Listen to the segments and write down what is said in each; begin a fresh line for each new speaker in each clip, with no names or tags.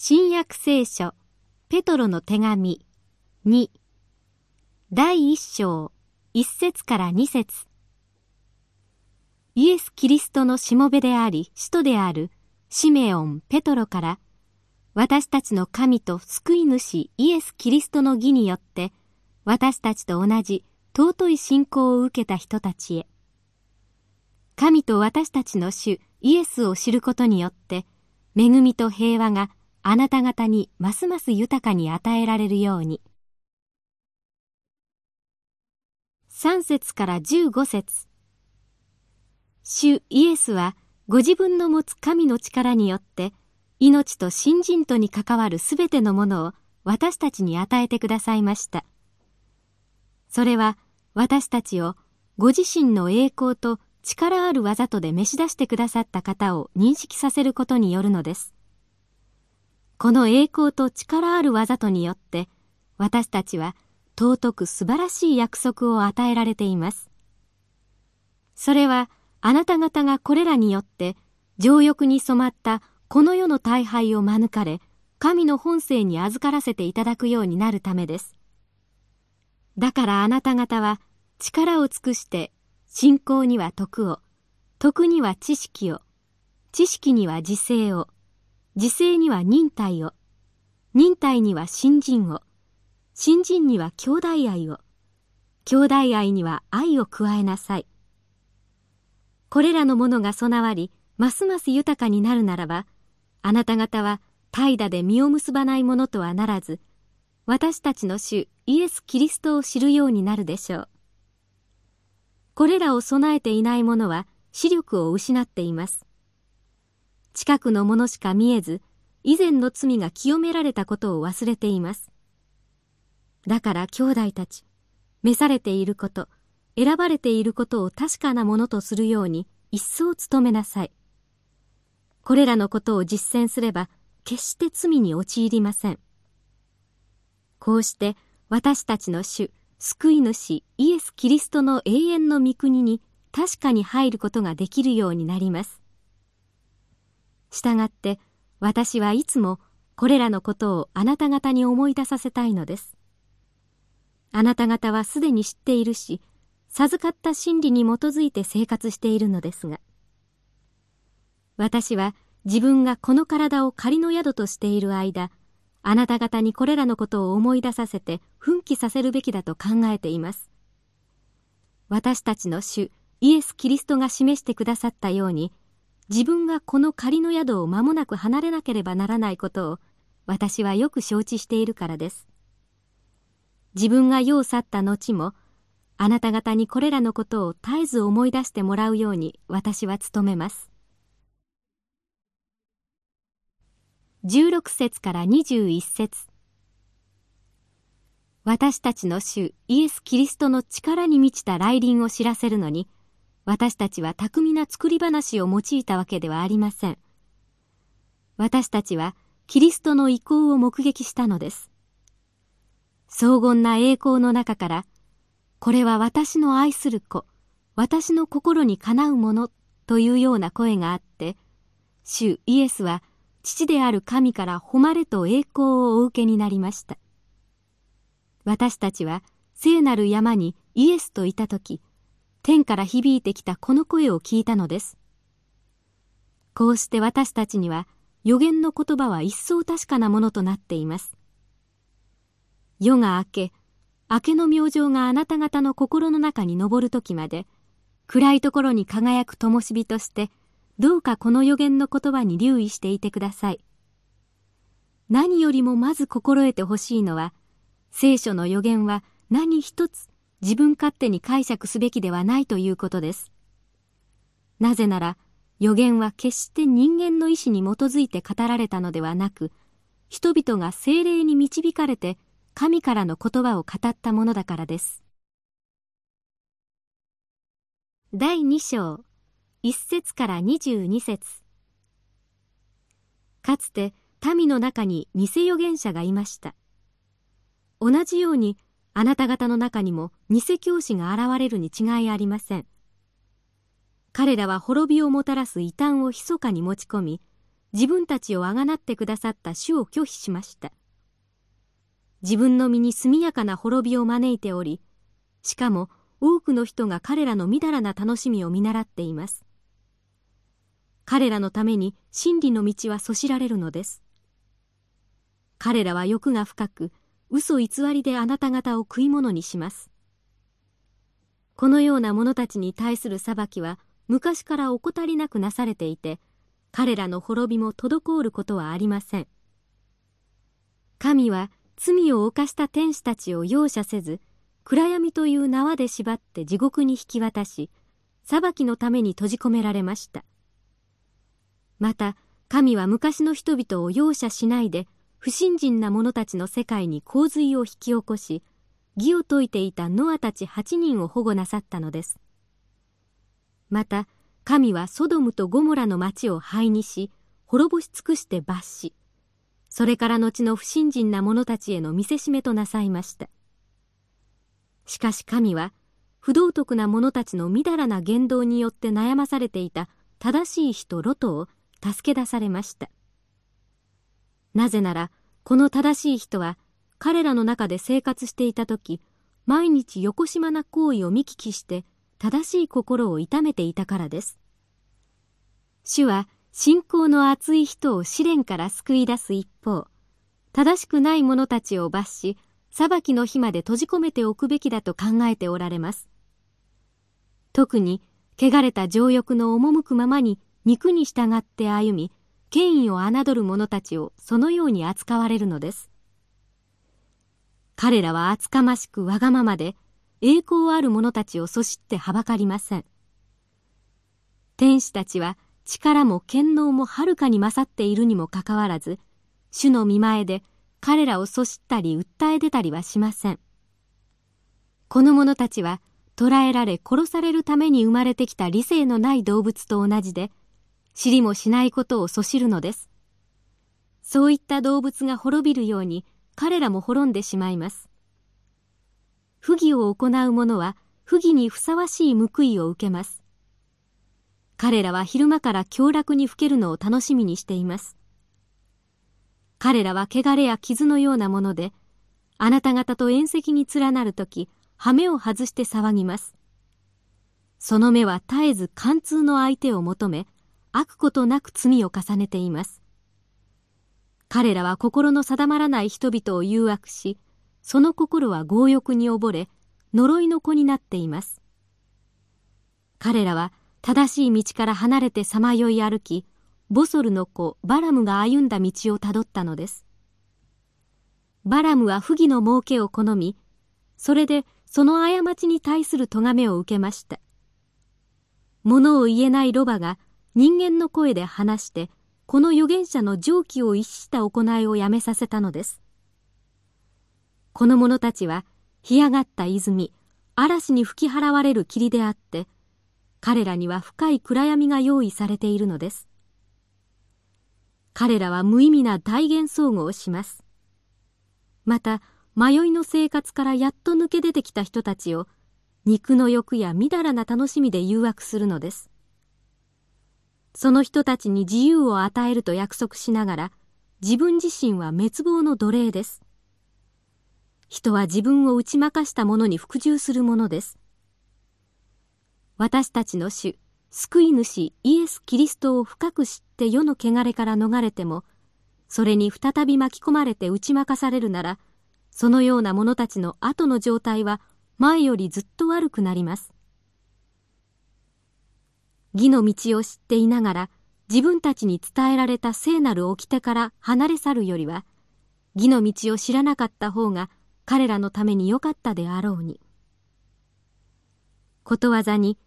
新約聖書ペトロの手紙2第一章一節から二節。イエス・キリストのしもべであり使徒であるシメオン・ペトロから私たちの神と救い主イエス・キリストの義によって私たちと同じ尊い信仰を受けた人たちへ。神と私たちの主イエスを知ることによって恵みと平和があなた方にますます豊かに与えられるように。3節から15節主イエスはご自分の持つ神の力によって命と信心とに関わるすべてのものを私たちに与えてくださいました。それは私たちをご自身の栄光と力ある技とで召し出してくださった方を認識させることによるのです。この栄光と力ある技とによって私たちは尊く素晴らしい約束を与えられています。それはあなた方がこれらによって情欲に染まったこの世の大敗を免れ神の本性に預からせていただくようになるためです。だからあなた方は力を尽くして信仰には徳を、徳には知識を、知識には自制を、自制には忍耐を、忍耐には信心を、信心には兄弟愛を、兄弟愛には愛を加えなさい。これらのものが備わり、ますます豊かになるならば、あなた方は怠惰で実を結ばないものとはならず、私たちの主イエス・キリストを知るようになるでしょう。これらを備えていない者は視力を失っています。近くのものしか見えず、以前の罪が清められたことを忘れています。だから兄弟たち、召されていること、選ばれていることを確かなものとするように一層努めなさい。これらのことを実践すれば、決して罪に陥りません。こうして私たちの主、救い主イエス・キリストの永遠の御国に確かに入ることができるようになります。したがって私はいつもこれらのことをあなた方に思い出させたいのです。あなた方はすでに知っているし、授かった真理に基づいて生活しているのですが、私は自分がこの体を仮の宿としている間、あなた方にこれらのことを思い出させて奮起させるべきだと考えています。私たちの主イエス・キリストが示してくださったように、自分がこの仮の宿を間もなく離れなければならないことを私はよく承知しているからです。自分が世を去った後もあなた方にこれらのことを絶えず思い出してもらうように私は努めます。16節から21節私たちの主イエス・キリストの力に満ちた来臨を知らせるのに私たちは巧みな作り話を用いたわけではありません。私たちはキリストの意向を目撃したのです。荘厳な栄光の中から、これは私の愛する子、私の心にかなうものというような声があって、主イエスは父である神から誉れと栄光をお受けになりました。私たちは聖なる山にイエスといたとき、天から響いてきたこの声を聞いたのです。こうして私たちには予言の言葉は一層確かなものとなっています。夜が明け、明けの明星があなた方の心の中に昇る時まで、暗いところに輝く灯火として、どうかこの予言の言葉に留意していてください。何よりもまず心得てほしいのは、聖書の予言は何一つ自分勝手に解釈すべきではないということです。なぜなら、予言は決して人間の意志に基づいて語られたのではなく、人々が精霊に導かれて神からの言葉を語ったものだからです。第2章、1節から22節かつて民の中に偽預言者がいました。同じようにあなた方の中にも偽教師が現れるに違いありません。彼らは滅びをもたらす異端を密かに持ち込み、自分たちをあがなってくださった主を拒否しました。自分の身に速やかな滅びを招いておりしかも多くの人が彼らのみだらな楽しみを見習っています。彼らのために真理の道はそしられるのです。彼らは欲が深く嘘偽りであなた方を食い物にします。このような者たちに対する裁きは昔から怠りなくなされていて彼らの滅びも滞ることはありません。神は罪を犯した天使たちを容赦せず暗闇という縄で縛って地獄に引き渡し裁きのために閉じ込められました。また神は昔の人々を容赦しないで不信心な者たちの世界に洪水を引き起こし義を説いていたノアたち8人を保護なさったのです。また神はソドムとゴモラの町を灰にし滅ぼし尽くして罰しそれから後の不信心な者たちへの見せしめとなさいました。しかし神は不道徳な者たちのみだらな言動によって悩まされていた正しい人ロトを助け出されました。なぜならこの正しい人は彼らの中で生活していた時毎日よこしまな行為を見聞きして正しい心を痛めていたからです。主は信仰の熱い人を試練から救い出す一方、正しくない者たちを罰し、裁きの日まで閉じ込めておくべきだと考えておられます。特に、汚れた情欲の赴くままに肉に従って歩み、権威を侮る者たちをそのように扱われるのです。彼らは厚かましくわがままで、栄光ある者たちをそしってはばかりません。天使たちは力も権能もはるかに勝っているにもかかわらず、主の見前で彼らをそしったり訴え出たりはしません。この者たちは捕らえられ殺されるために生まれてきた理性のない動物と同じで、知りもしないことをそしるのです。そういった動物が滅びるように彼らも滅んでしまいます。不義を行う者は不義にふさわしい報いを受けます。彼らは昼間から凶楽にふけるのを楽しみにしています。彼らは汚れや傷のようなもので、あなた方と縁石に連なるとき、羽目を外して騒ぎます。その目は絶えず貫通の相手を求め、悪ことなく罪を重ねています。彼らは心の定まらない人々を誘惑し、その心は強欲に溺れ呪いの子になっています。彼らは正しい道から離れてさまよい歩きボソルの子バラムが歩んだ道をたどったのです。バラムは不義の儲けを好みそれでその過ちに対する咎めを受けました。物を言えないロバが人間の声で話してこの預言者の常軌を逸した行いをやめさせたのです。この者たちは干上がった泉嵐に吹き払われる霧であって彼らには深い暗闇が用意されているのです。彼らは無意味な大幻想語をします。また迷いの生活からやっと抜け出てきた人たちを肉の欲やみだらな楽しみで誘惑するのです。その人たちに自由を与えると約束しながら自分自身は滅亡の奴隷です人は自分を打ち負かした者に服従するものです。私たちの主、救い主イエス・キリストを深く知って世の汚れから逃れても、それに再び巻き込まれて打ち負かされるなら、そのような者たちの後の状態は前よりずっと悪くなります。義の道を知っていながら、自分たちに伝えられた聖なる掟から離れ去るよりは、義の道を知らなかった方が彼らのためによかったであろうに。ことわざに、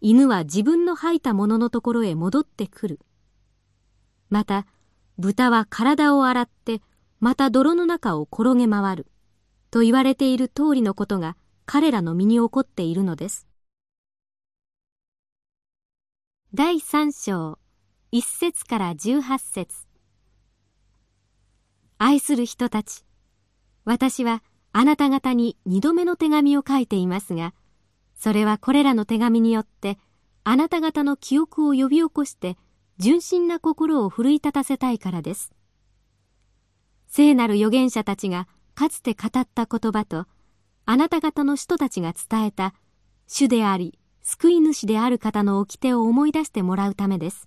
犬は自分の吐いたもののところへ戻ってくる。また、豚は体を洗って、また泥の中を転げ回る。と言われている通りのことが彼らの身に起こっているのです。第三章、一節から十八節愛する人たち、私はあなた方に二度目の手紙を書いていますが、それはこれらの手紙によって、あなた方の記憶を呼び起こして、純真な心を奮い立たせたいからです。聖なる預言者たちがかつて語った言葉と、あなた方の人たちが伝えた主であり、救い主である方の掟を思い出してもらうためです。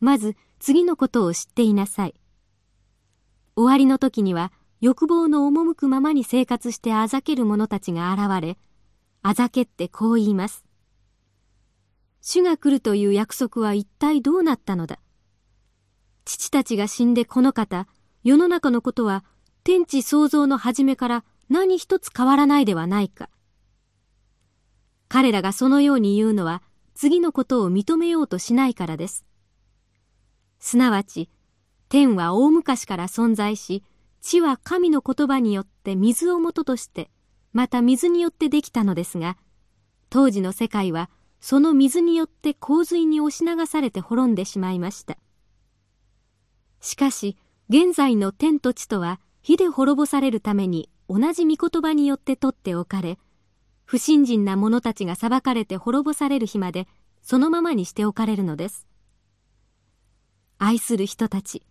まず次のことを知っていなさい。終わりの時には欲望の赴くままに生活してあざける者たちが現れ、あざけってこう言います。主が来るという約束は一体どうなったのだ父たちが死んでこの方、世の中のことは天地創造の初めから何一つ変わらないではないか。彼らがそのように言うのは次のことを認めようとしないからです。すなわち、天は大昔から存在し、地は神の言葉によって水をもととして、また水によってできたのですが、当時の世界はその水によって洪水に押し流されて滅んでしまいました。しかし、現在の天と地とは火で滅ぼされるために同じ御言葉によって取っておかれ、不信心な者たちが裁かれて滅ぼされる日までそのままにしておかれるのです。愛する人たち、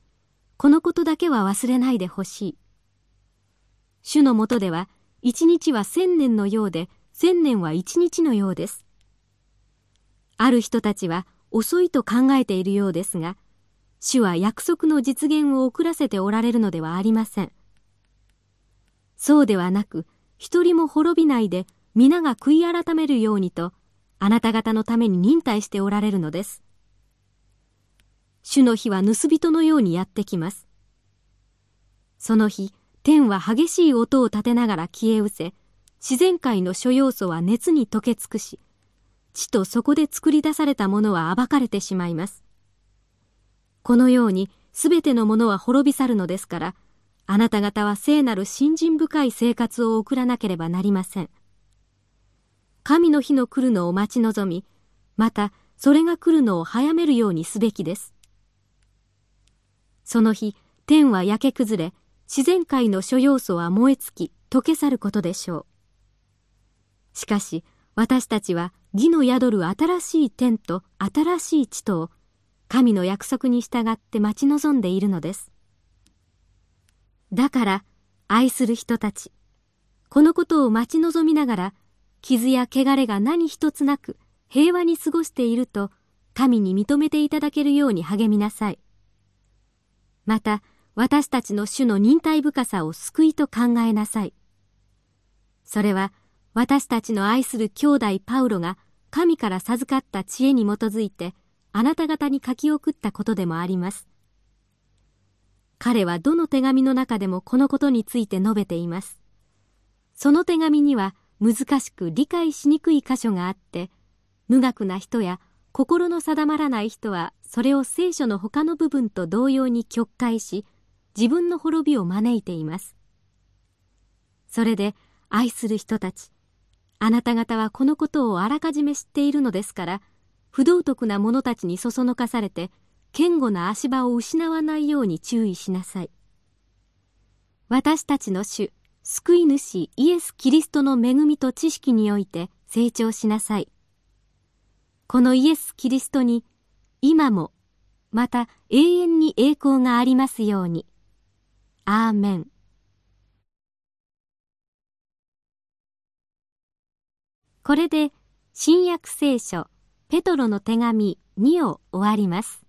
このことだけは忘れないでほしい。主のもとでは、一日は千年のようで、千年は一日のようです。ある人たちは遅いと考えているようですが、主は約束の実現を遅らせておられるのではありません。そうではなく、一人も滅びないで皆が悔い改めるようにと、あなた方のために忍耐しておられるのです。主の日は盗人のようにやってきます。その日、天は激しい音を立てながら消え失せ、自然界の諸要素は熱に溶け尽くし、地とそこで作り出されたものは暴かれてしまいます。このようにすべてのものは滅び去るのですから、あなた方は聖なる信心深い生活を送らなければなりません。神の日の来るのを待ち望み、またそれが来るのを早めるようにすべきです。その日、天は焼け崩れ、自然界の諸要素は燃え尽き、溶け去ることでしょう。しかし、私たちは義の宿る新しい天と新しい地とを神の約束に従って待ち望んでいるのです。だから、愛する人たち、このことを待ち望みながら、傷や汚れが何一つなく平和に過ごしていると神に認めていただけるように励みなさい。また私たちの主の忍耐深さを救いと考えなさい。それは私たちの愛する兄弟パウロが神から授かった知恵に基づいてあなた方に書き送ったことでもあります。彼はどの手紙の中でもこのことについて述べています。その手紙には難しく理解しにくい箇所があって、無学な人や心の定まらない人はそれを聖書の他の部分と同様に曲解し自分の滅びを招いています。それで愛する人たちあなた方はこのことをあらかじめ知っているのですから不道徳な者たちにそそのかされて堅固な足場を失わないように注意しなさい。私たちの主救い主イエス・キリストの恵みと知識において成長しなさい。このイエス・キリストに今もまた永遠に栄光がありますように。アーメン。これで新約聖書ペトロの手紙2を終わります。